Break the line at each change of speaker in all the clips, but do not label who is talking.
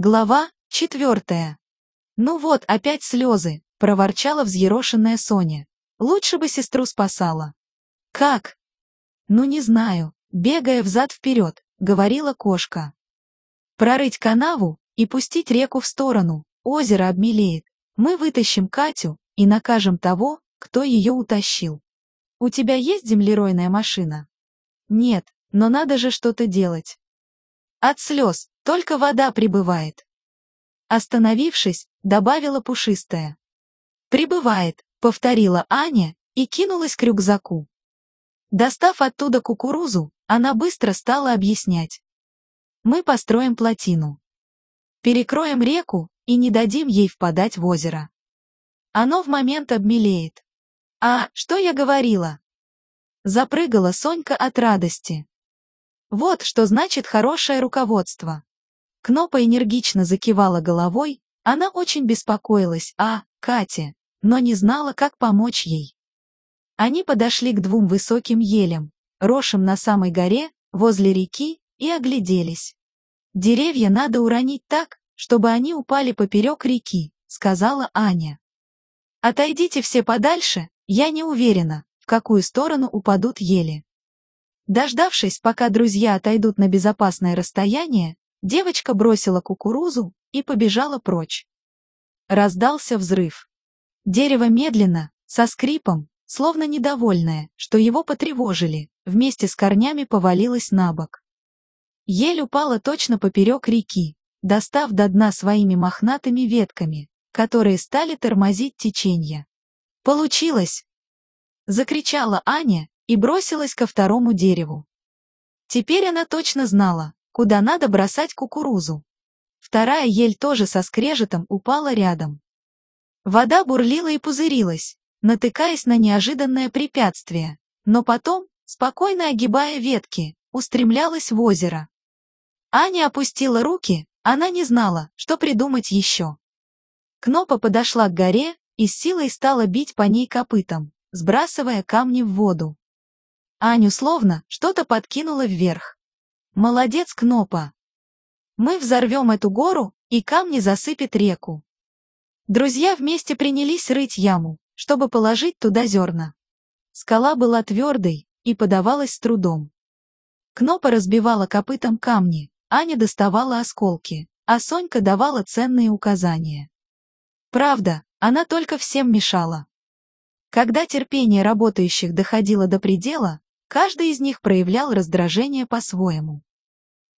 Глава четвертая. «Ну вот, опять слезы», — проворчала взъерошенная Соня. «Лучше бы сестру спасала». «Как?» «Ну не знаю», — бегая взад-вперед, говорила кошка. «Прорыть канаву и пустить реку в сторону, озеро обмелеет. Мы вытащим Катю и накажем того, кто ее утащил. У тебя есть землеройная машина?» «Нет, но надо же что-то делать». От слез, только вода прибывает. Остановившись, добавила пушистая. «Прибывает», — повторила Аня и кинулась к рюкзаку. Достав оттуда кукурузу, она быстро стала объяснять. «Мы построим плотину. Перекроем реку и не дадим ей впадать в озеро. Оно в момент обмелеет. А, что я говорила?» Запрыгала Сонька от радости. Вот что значит хорошее руководство. Кнопа энергично закивала головой, она очень беспокоилась о Кате, но не знала, как помочь ей. Они подошли к двум высоким елям, росшим на самой горе, возле реки, и огляделись. «Деревья надо уронить так, чтобы они упали поперек реки», — сказала Аня. «Отойдите все подальше, я не уверена, в какую сторону упадут ели». Дождавшись, пока друзья отойдут на безопасное расстояние, Девочка бросила кукурузу и побежала прочь. Раздался взрыв. Дерево медленно, со скрипом, словно недовольное, что его потревожили, вместе с корнями повалилось на бок. Ель упала точно поперек реки, достав до дна своими мохнатыми ветками, которые стали тормозить течение. «Получилось!» — закричала Аня и бросилась ко второму дереву. Теперь она точно знала, куда надо бросать кукурузу. Вторая ель тоже со скрежетом упала рядом. Вода бурлила и пузырилась, натыкаясь на неожиданное препятствие, но потом, спокойно огибая ветки, устремлялась в озеро. Аня опустила руки, она не знала, что придумать еще. Кнопа подошла к горе и с силой стала бить по ней копытом, сбрасывая камни в воду. Аню словно что-то подкинуло вверх. Молодец, Кнопа. Мы взорвем эту гору, и камни засыпят реку. Друзья вместе принялись рыть яму, чтобы положить туда зерна. Скала была твердой и подавалась с трудом. Кнопа разбивала копытом камни, Аня доставала осколки, а Сонька давала ценные указания. Правда, она только всем мешала. Когда терпение работающих доходило до предела, каждый из них проявлял раздражение по-своему.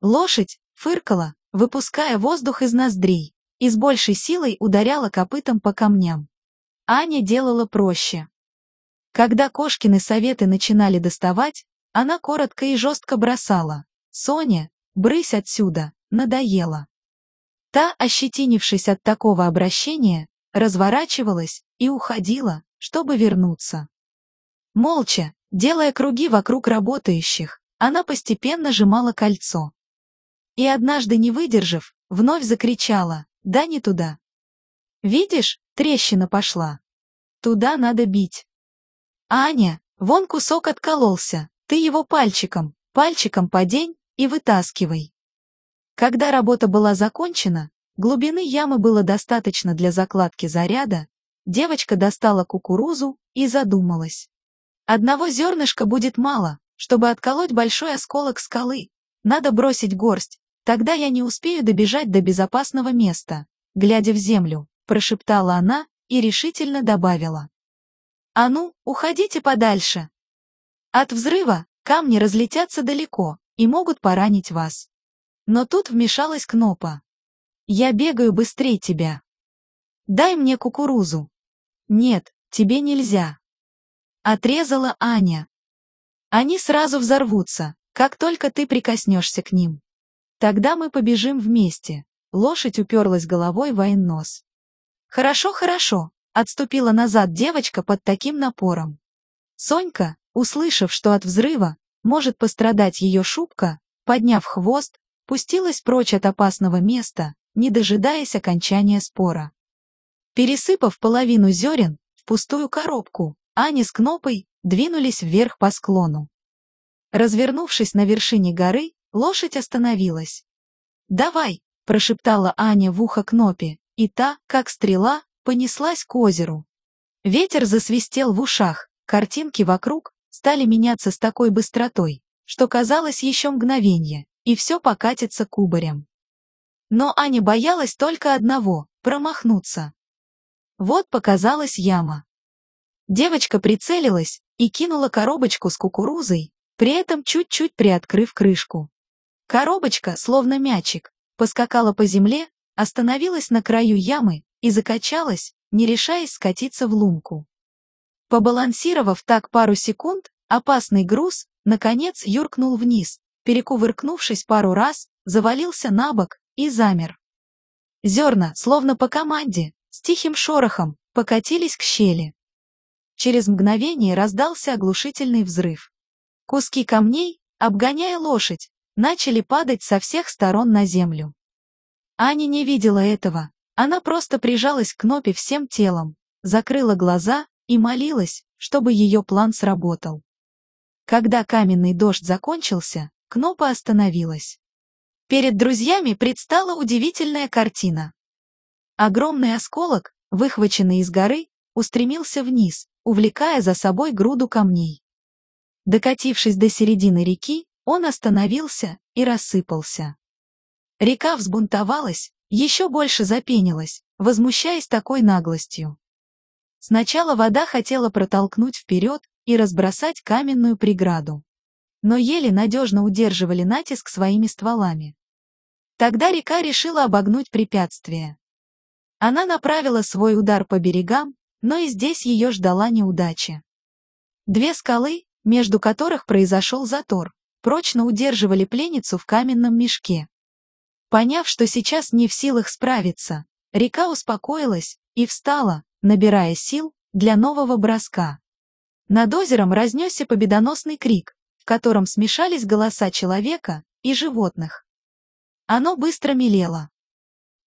Лошадь фыркала, выпуская воздух из ноздрей, и с большей силой ударяла копытом по камням. Аня делала проще. Когда Кошкины советы начинали доставать, она коротко и жестко бросала. «Соня, брысь отсюда, надоело». Та, ощетинившись от такого обращения, разворачивалась и уходила, чтобы вернуться. Молча, делая круги вокруг работающих, она постепенно сжимала кольцо. И однажды не выдержав, вновь закричала, да не туда. Видишь, трещина пошла. Туда надо бить. Аня, вон кусок откололся, ты его пальчиком, пальчиком подень и вытаскивай. Когда работа была закончена, глубины ямы было достаточно для закладки заряда, девочка достала кукурузу и задумалась. Одного зернышка будет мало, чтобы отколоть большой осколок скалы. Надо бросить горсть, Тогда я не успею добежать до безопасного места, глядя в землю, прошептала она и решительно добавила. А ну, уходите подальше. От взрыва камни разлетятся далеко и могут поранить вас. Но тут вмешалась Кнопа. Я бегаю быстрее тебя. Дай мне кукурузу. Нет, тебе нельзя. Отрезала Аня. Они сразу взорвутся, как только ты прикоснешься к ним. Тогда мы побежим вместе. Лошадь уперлась головой в нос. Хорошо, хорошо, отступила назад девочка под таким напором. Сонька, услышав, что от взрыва может пострадать ее шубка, подняв хвост, пустилась прочь от опасного места, не дожидаясь окончания спора. Пересыпав половину зерен в пустую коробку, Аня с Кнопой двинулись вверх по склону. Развернувшись на вершине горы, Лошадь остановилась. «Давай, прошептала Аня в ухо Кнопе, и та, как стрела, понеслась к озеру. Ветер засвистел в ушах, картинки вокруг стали меняться с такой быстротой, что казалось еще мгновенье, и все покатится кубарем. Но Аня боялась только одного — промахнуться. Вот показалась яма. Девочка прицелилась и кинула коробочку с кукурузой, при этом чуть-чуть приоткрыв крышку. Коробочка, словно мячик, поскакала по земле, остановилась на краю ямы и закачалась, не решаясь скатиться в лунку. Побалансировав так пару секунд, опасный груз, наконец, юркнул вниз, перекувыркнувшись пару раз, завалился на бок и замер. Зерна, словно по команде, с тихим шорохом, покатились к щели. Через мгновение раздался оглушительный взрыв. Куски камней, обгоняя лошадь, начали падать со всех сторон на землю. Аня не видела этого, она просто прижалась к Нопе всем телом, закрыла глаза и молилась, чтобы ее план сработал. Когда каменный дождь закончился, Кнопа остановилась. Перед друзьями предстала удивительная картина. Огромный осколок, выхваченный из горы, устремился вниз, увлекая за собой груду камней. Докатившись до середины реки, он остановился и рассыпался. Река взбунтовалась, еще больше запенилась, возмущаясь такой наглостью. Сначала вода хотела протолкнуть вперед и разбросать каменную преграду. Но еле надежно удерживали натиск своими стволами. Тогда река решила обогнуть препятствие. Она направила свой удар по берегам, но и здесь ее ждала неудача. Две скалы, между которых произошел затор, прочно удерживали пленницу в каменном мешке. Поняв, что сейчас не в силах справиться, река успокоилась и встала, набирая сил для нового броска. Над озером разнесся победоносный крик, в котором смешались голоса человека и животных. Оно быстро мелело.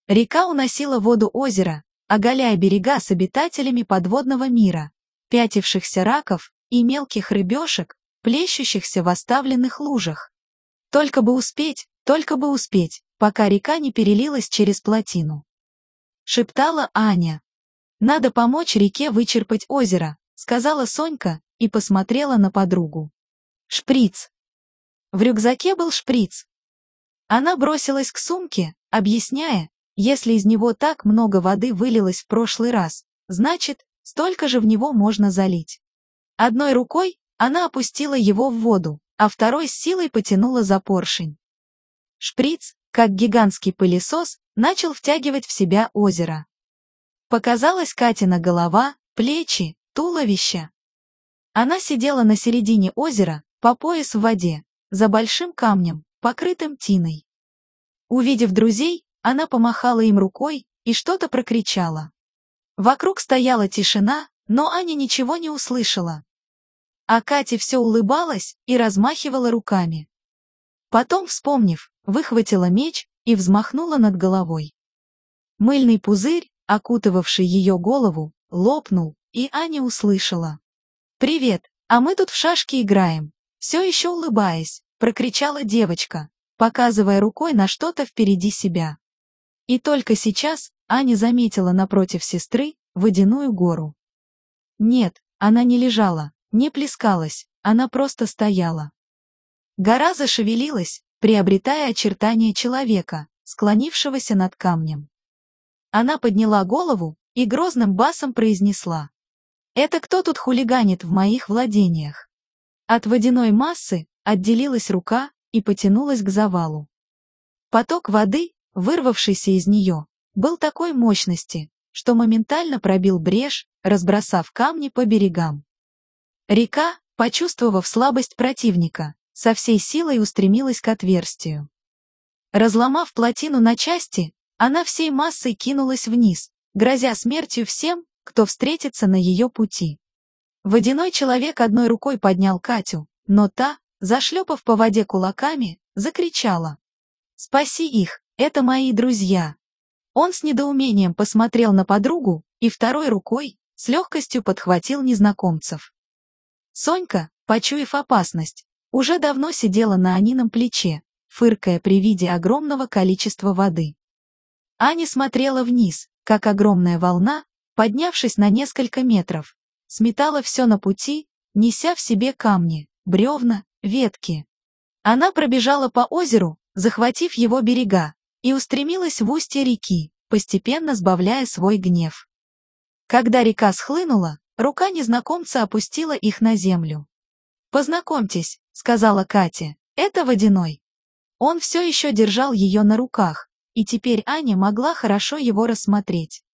Река уносила воду озера, оголяя берега с обитателями подводного мира, пятившихся раков и мелких рыбешек, плещущихся в оставленных лужах. Только бы успеть, только бы успеть пока река не перелилась через плотину. Шептала Аня. «Надо помочь реке вычерпать озеро», сказала Сонька и посмотрела на подругу. «Шприц». В рюкзаке был шприц. Она бросилась к сумке, объясняя, если из него так много воды вылилось в прошлый раз, значит, столько же в него можно залить. Одной рукой она опустила его в воду, а второй с силой потянула за поршень. Шприц, как гигантский пылесос, начал втягивать в себя озеро. Показалась Катина голова, плечи, туловище. Она сидела на середине озера, по пояс в воде, за большим камнем, покрытым тиной. Увидев друзей, она помахала им рукой и что-то прокричала. Вокруг стояла тишина, но Аня ничего не услышала. А Катя все улыбалась и размахивала руками. Потом, вспомнив, выхватила меч и взмахнула над головой. Мыльный пузырь, окутывавший ее голову, лопнул, и Аня услышала. «Привет, а мы тут в шашки играем», все еще улыбаясь, прокричала девочка, показывая рукой на что-то впереди себя. И только сейчас Аня заметила напротив сестры водяную гору. Нет, она не лежала, не плескалась, она просто стояла. Гора зашевелилась, приобретая очертания человека, склонившегося над камнем. Она подняла голову и грозным басом произнесла. «Это кто тут хулиганит в моих владениях?» От водяной массы отделилась рука и потянулась к завалу. Поток воды, вырвавшийся из нее, был такой мощности, что моментально пробил брешь, разбросав камни по берегам. Река, почувствовав слабость противника, со всей силой устремилась к отверстию. Разломав плотину на части, она всей массой кинулась вниз, грозя смертью всем, кто встретится на ее пути. Водяной человек одной рукой поднял Катю, но та, зашлепав по воде кулаками, закричала. «Спаси их, это мои друзья!» Он с недоумением посмотрел на подругу и второй рукой с легкостью подхватил незнакомцев. Сонька, почуяв опасность, уже давно сидела на Анином плече, фыркая при виде огромного количества воды. Аня смотрела вниз, как огромная волна, поднявшись на несколько метров, сметала все на пути, неся в себе камни, бревна, ветки. Она пробежала по озеру, захватив его берега, и устремилась в устье реки, постепенно сбавляя свой гнев. Когда река схлынула, рука незнакомца опустила их на землю. «Познакомьтесь», — сказала Катя, — «это Водяной». Он все еще держал ее на руках, и теперь Аня могла хорошо его рассмотреть.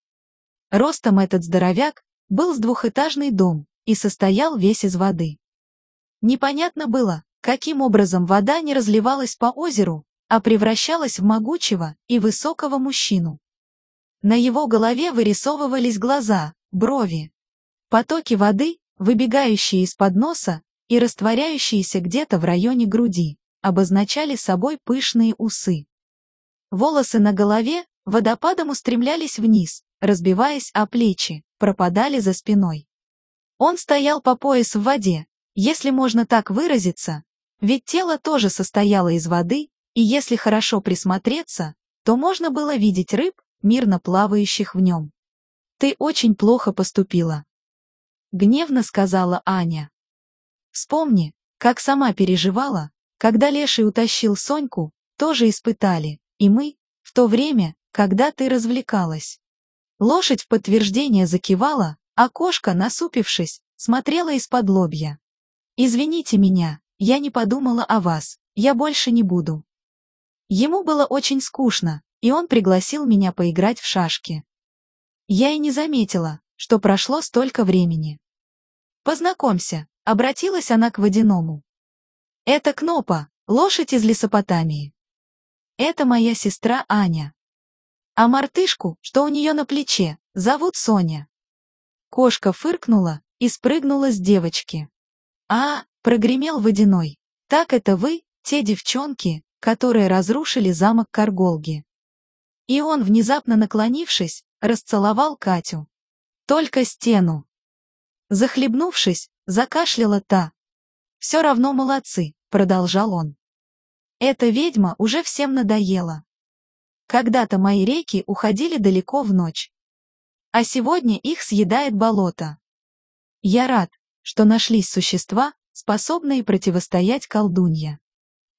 Ростом этот здоровяк был с двухэтажный дом и состоял весь из воды. Непонятно было, каким образом вода не разливалась по озеру, а превращалась в могучего и высокого мужчину. На его голове вырисовывались глаза, брови. Потоки воды, выбегающие из-под носа и растворяющиеся где-то в районе груди, обозначали собой пышные усы. Волосы на голове водопадом устремлялись вниз, разбиваясь о плечи, пропадали за спиной. Он стоял по пояс в воде, если можно так выразиться, ведь тело тоже состояло из воды, и если хорошо присмотреться, то можно было видеть рыб, мирно плавающих в нем. «Ты очень плохо поступила», — гневно сказала Аня. «Вспомни, как сама переживала, когда Леший утащил Соньку, тоже испытали, и мы, в то время, когда ты развлекалась. Лошадь в подтверждение закивала, а кошка, насупившись, смотрела из-под лобья. «Извините меня, я не подумала о вас, я больше не буду». Ему было очень скучно, и он пригласил меня поиграть в шашки. Я и не заметила, что прошло столько времени. «Познакомься», — обратилась она к водяному. «Это Кнопа, лошадь из Лесопотамии. Это моя сестра Аня. А мартышку, что у нее на плече, зовут Соня. Кошка фыркнула и спрыгнула с девочки. А, прогремел водяной. Так это вы, те девчонки, которые разрушили замок Карголги. И он, внезапно наклонившись, расцеловал Катю. Только стену. Захлебнувшись, закашляла та. «Все равно молодцы», — продолжал он. Эта ведьма уже всем надоела. Когда-то мои реки уходили далеко в ночь. А сегодня их съедает болото. Я рад, что нашлись существа, способные противостоять колдунье.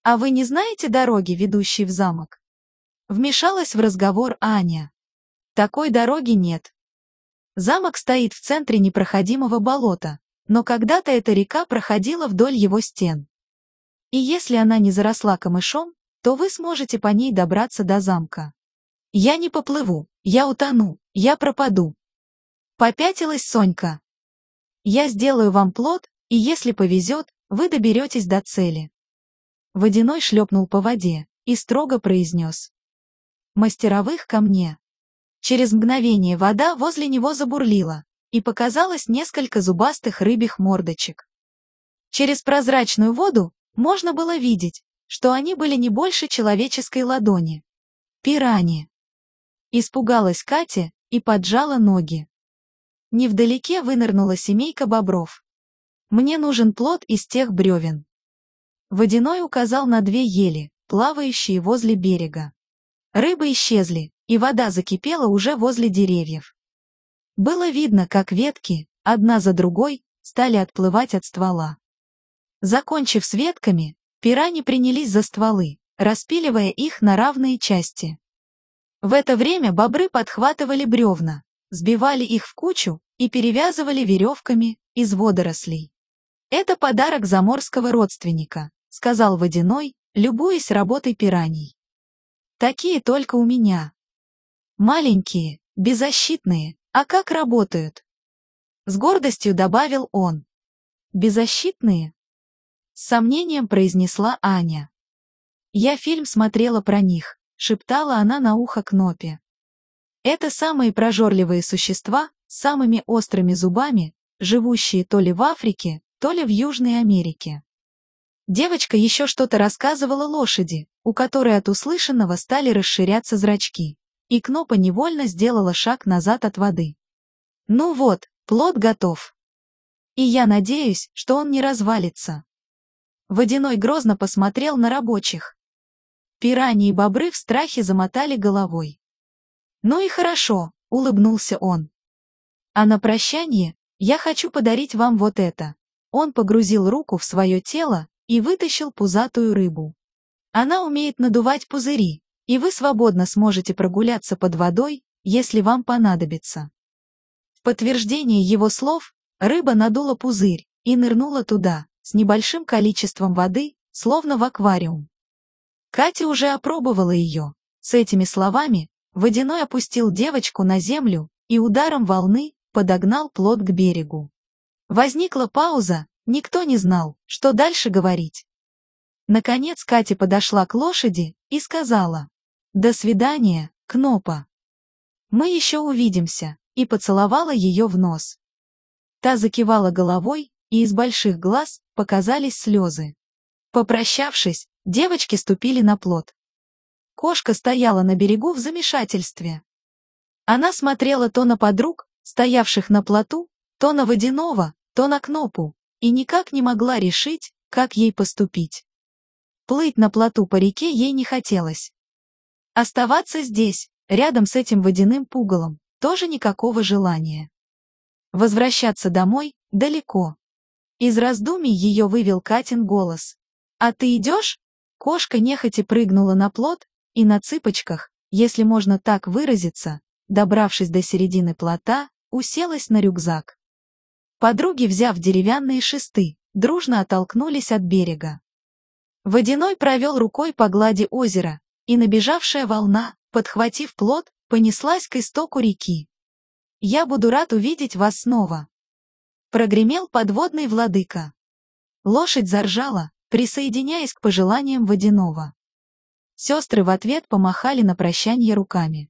А вы не знаете дороги, ведущей в замок? Вмешалась в разговор Аня. Такой дороги нет. Замок стоит в центре непроходимого болота, но когда-то эта река проходила вдоль его стен. И если она не заросла камышом, то вы сможете по ней добраться до замка. Я не поплыву, я утону, я пропаду. Попятилась Сонька. Я сделаю вам плод, и если повезет, вы доберетесь до цели. Водяной шлепнул по воде и строго произнес. Мастеровых ко мне. Через мгновение вода возле него забурлила, и показалось несколько зубастых рыбьих мордочек. Через прозрачную воду можно было видеть, что они были не больше человеческой ладони. Пирани. Испугалась Катя и поджала ноги. Невдалеке вынырнула семейка бобров. Мне нужен плод из тех бревен. Водяной указал на две ели, плавающие возле берега. Рыбы исчезли, и вода закипела уже возле деревьев. Было видно, как ветки, одна за другой, стали отплывать от ствола. Закончив с ветками, пирани принялись за стволы, распиливая их на равные части. В это время бобры подхватывали бревна, сбивали их в кучу и перевязывали веревками из водорослей. «Это подарок заморского родственника», — сказал Водяной, любуясь работой пираний. «Такие только у меня. Маленькие, беззащитные, а как работают?» С гордостью добавил он. «Беззащитные?» С сомнением произнесла Аня. Я фильм смотрела про них, шептала она на ухо Кнопе. Это самые прожорливые существа с самыми острыми зубами, живущие то ли в Африке, то ли в Южной Америке. Девочка еще что-то рассказывала лошади, у которой от услышанного стали расширяться зрачки, и Кнопа невольно сделала шаг назад от воды. Ну вот, плод готов. И я надеюсь, что он не развалится. Водяной грозно посмотрел на рабочих. Пираньи и бобры в страхе замотали головой. Ну и хорошо, улыбнулся он. А на прощание я хочу подарить вам вот это. Он погрузил руку в свое тело и вытащил пузатую рыбу. Она умеет надувать пузыри, и вы свободно сможете прогуляться под водой, если вам понадобится. В подтверждение его слов, рыба надула пузырь и нырнула туда, с небольшим количеством воды, словно в аквариум. Катя уже опробовала ее. С этими словами Водяной опустил девочку на землю и ударом волны подогнал плот к берегу. Возникла пауза, никто не знал, что дальше говорить. Наконец Катя подошла к лошади и сказала «До свидания, Кнопа». «Мы еще увидимся», и поцеловала ее в нос. Та закивала головой, и из больших глаз показались слезы. Попрощавшись, девочки ступили на плот. Кошка стояла на берегу в замешательстве. Она смотрела то на подруг, стоявших на плоту, то на водяного, то на Кнопу, и никак не могла решить, как ей поступить. Плыть на плоту по реке ей не хотелось. Оставаться здесь, рядом с этим водяным пугалом, тоже никакого желания. Возвращаться домой далеко. Из раздумий ее вывел Катин голос. «А ты идешь?» Кошка нехотя прыгнула на плот и на цыпочках, если можно так выразиться, добравшись до середины плота, уселась на рюкзак. Подруги, взяв деревянные шесты, дружно оттолкнулись от берега. Водяной провел рукой по глади озера, и набежавшая волна, подхватив плод, понеслась к истоку реки. «Я буду рад увидеть вас снова!» Прогремел подводный владыка. Лошадь заржала, присоединяясь к пожеланиям водяного. Сестры в ответ помахали на прощанье руками.